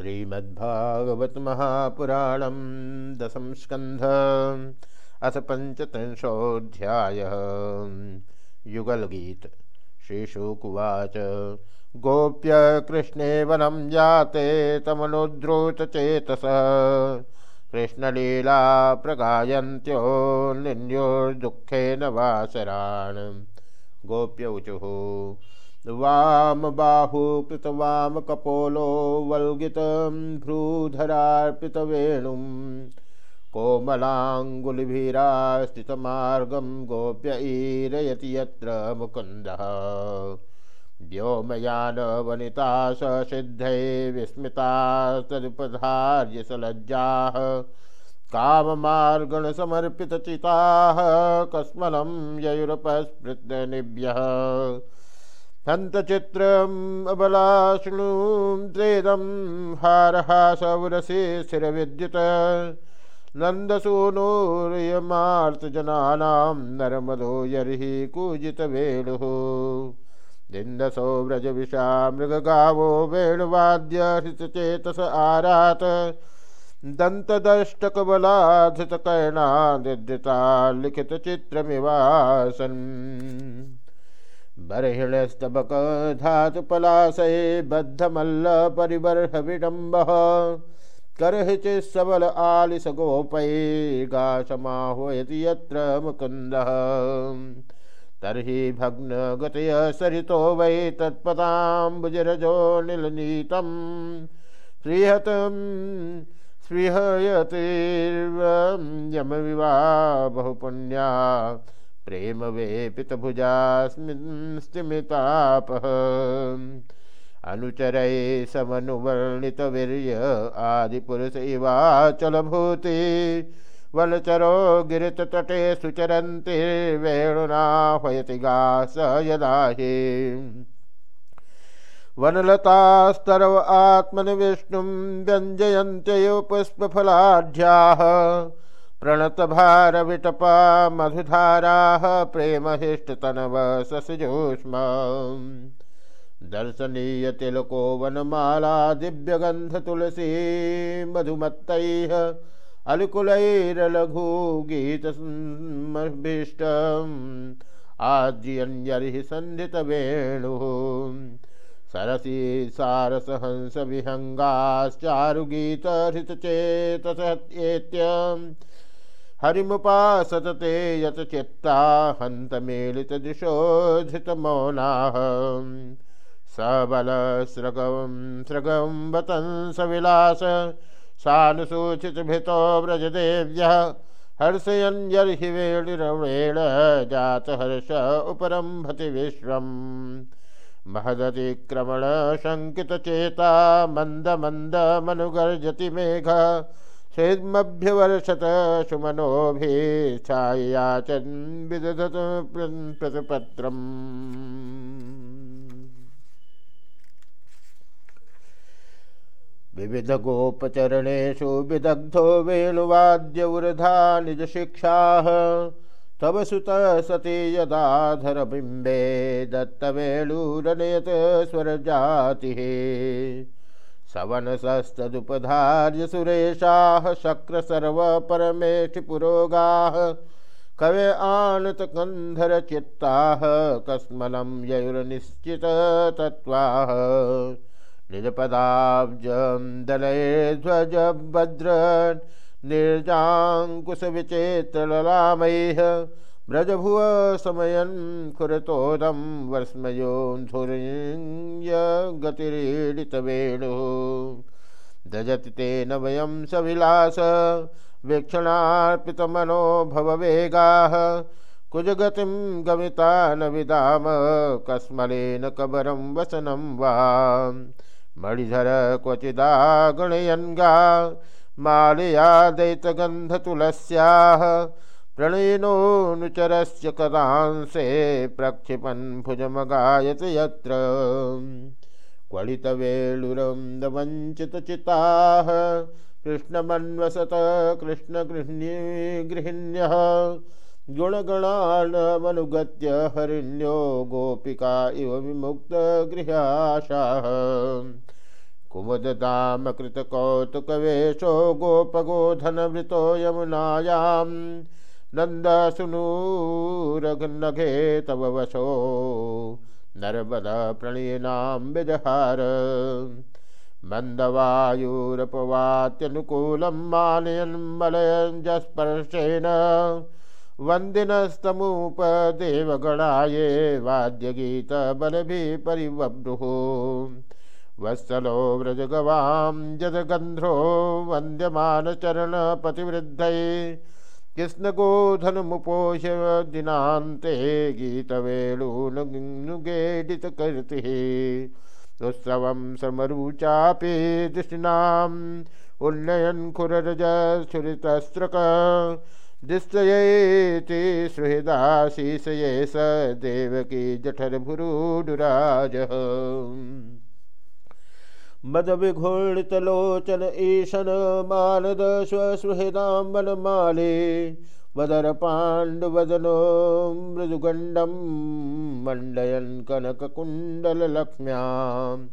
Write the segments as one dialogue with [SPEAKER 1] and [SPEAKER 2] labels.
[SPEAKER 1] श्रीमद्भागवत महापुराणम दशम स्कंध अथ पंचत्रिंशोऽध्याय युगल गीत श्रीशुकुवाच। गोप्य कृष्णे वनम जाते तमनुद्रुत चेतस कृष्णलीला प्रगायन्त्यो निन्योर्दुःखेन वासरान्। गोप्य ऊचुः। वाम बाहु कृत वाम कपोलो वल्गित भ्रूधरार्पितवेणुं। कोमलाङ्गुलिभिरा स्थितमार्गं गोप्य ईरयति यत्र मुकुन्दः। व्योमयानवनिता ससिद्धै विस्मितास्तदुपधार्य सलज्जाः। काममार्गणसमर्पितचिताः कस्मलं ययुरपस्पृतनिभ्यः हन्तचित्रम् अबलाशृणुं त्रेदं हारहासवरसे स्थिरविद्युत। नन्दसूनुर्यमार्तजनानां नर्मदो यर्हि कूजितवेणुः। निन्दसो व्रजविषा मृगगावो वेणुवाद्य हृतचेतस आरात। दन्तदष्टकबलाधृतकर्णा लिखितचित्रमिवासन्। बर्हिणस्तबक धातुपलाशये बद्धमल्लपरिबर्हविडम्बः करहिचित्सबल आलिसगोपैर्गाशमाह्वयति यत्र मुकुन्दः। तर्हि भग्नगतय सरितो वै तत्पदाम्बुजरजो निलनीतं। श्रीहतं स्पृहयतिर्यमविवा बहुपुण्या। प्रेम वेपितभुजास्मितापः अनुचरै समनुवर्णितवीर्य आदिपुरुष इवाचलभूति। वनचरो गिरितटटे सुचरन्तिर्वेणुनाह्वयति गास यदा हि वनलतास्तरव आत्मनि विष्णुं व्यञ्जयन्त्ययो पुष्पफलाढ्याः प्रणतभारविटपा मधुधाराः प्रेमहिष्टतनव ससजोष्म दर्शनीयतिलको वनमाला दिव्यगन्धतुलसी मधुमत्तैः अलकुलैरलघुगीतमभीष्टम् आद्यन्यर्हि सन्धितवेणुः। सरसी हरिमुपासतते यत चित्ता हंत मेलित दिशोधित मौनाह सबल हन्तमेलितदृशोधृतमौनाः सबलस्रगं स्रगं वतंसविलास सानुसूचितभितो व्रजदेव्यः। हर्षयन् यर्हि वेणिरवेण जातहर्ष उपरम्भति विश्वम् महदतिक्रमण शङ्कितचेता मन्दमन्दमनुगर्जति मेघ। सेद्मभ्यवर्षत सुमनोभिच्छायाचन् विदधत प्रतिपत्रम्। विविधगोपचरणेषु विदग्धो वेणुवाद्यवृधा निजशिक्षाः तव सुत सती यदाधरबिम्बे दत्तवेणुरनयत स्वरजातिः। सवनसस्तदुपधार्य सुरेशाः शक्रसर्वपरमेष्ठिपुरोगाः कवे आनतकन्धरचित्ताः कस्मलं ययुर्निश्चिततत्त्वाः निजपदाब्जं दलये ध्वजभद्र निर्जाङ्कुशविचेत्रललामैः व्रजभुव समयन् खुरतोदं वर्ष्मयोन्धुर्य गतिरीडितवेणुः दजति तेन वयं सविलास वीक्षणार्पितमनो भववेगाः कुजगतिं गमिता न विदाम, कस्मलेन कबरं वसनं वा। मणिधर क्वचिदा गणयन्गा मालया दैतगन्धतुलस्याः। प्रणयिनोऽनुचरस्य कदांसे प्रक्षिपन् भुजमगायत यत्र। क्वलितवेलुरं दवञ्चितचिताः कृष्णमन्वसत कृष्णगृह्णी गृहिण्यः, गुणगणानमनुगत्य हरिण्यो गोपिका इव विमुक्तगृहाशाः कुमुददाम कृत कौतुकवेशो गोपगोधनवृतो यमुनायां नन्दसुनूरघे तव वशो नर्मदा प्रणीनां विजहार मन्दवायुरपवात्यनुकूलं मानयन् मलयञ्जस्पर्शेन वन्दिनस्तमुपदेवगणाये वाद्यगीतबलभिः परिवभ्रुः वत्सलो व्रजगवां जदगन्ध्रो वन्द्यमानचरणपतिवृद्धये कृष्णगोधनमुपोष्य दिनान्ते गीतवेणुनुगेडितकीर्तिः उत्सवं समरुचापि दृष्टिनाम् उन्नयन् खुररजस्फुरितस्त्रक दृश्येति सुहृदाशीषये स देवकी जठरभुरुडुराजः। मदविघूर्णितलोचन ईशन मानद स्वसुहृदां वनमाले वदरपाण्डुवदनो मृदुगण्डं मण्डयन् कनककुण्डलक्ष्म्यां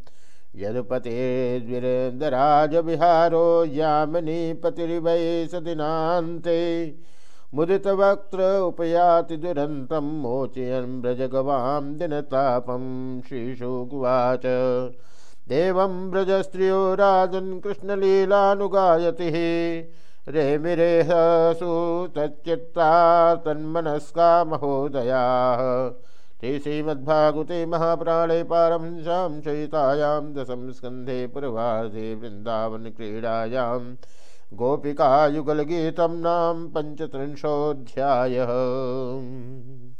[SPEAKER 1] यदुपतेर्वीरेन्दराजविहारो यामिनीपतिर्वै सदिनान्ते। मुदितवक्त्र उपयाति दुरन्तं मोचयन् व्रजगवां दिनतापं श्रीशुकुवाच देवं व्रजस्त्रियो राजन् कृष्णलीलानुगायतिः। रेमिरेहसु तच्चित्ता तन्मनस्का महोदयाः। श्रीश्रीमद्भागवते महाप्राणे पारमंशां शयितायां दशम स्कन्धे पूर्वार्धे वृन्दावनक्रीडायां गोपिकायुगलगीतं नाम पञ्चत्रिंशोऽध्यायः।